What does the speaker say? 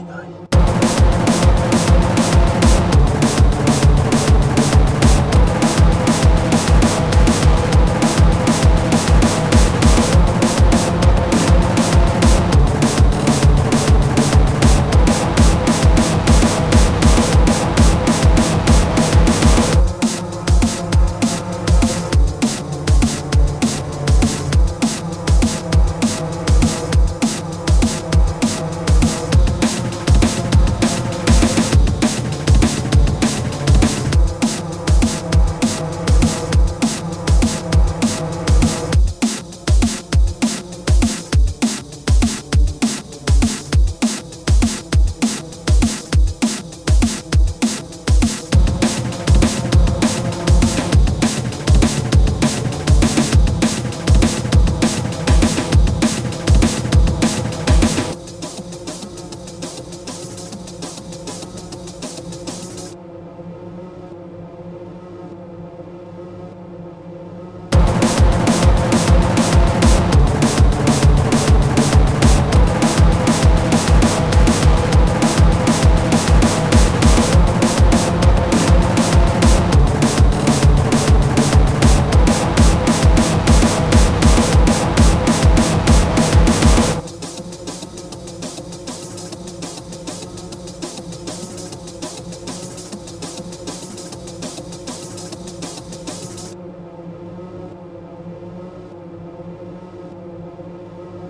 99.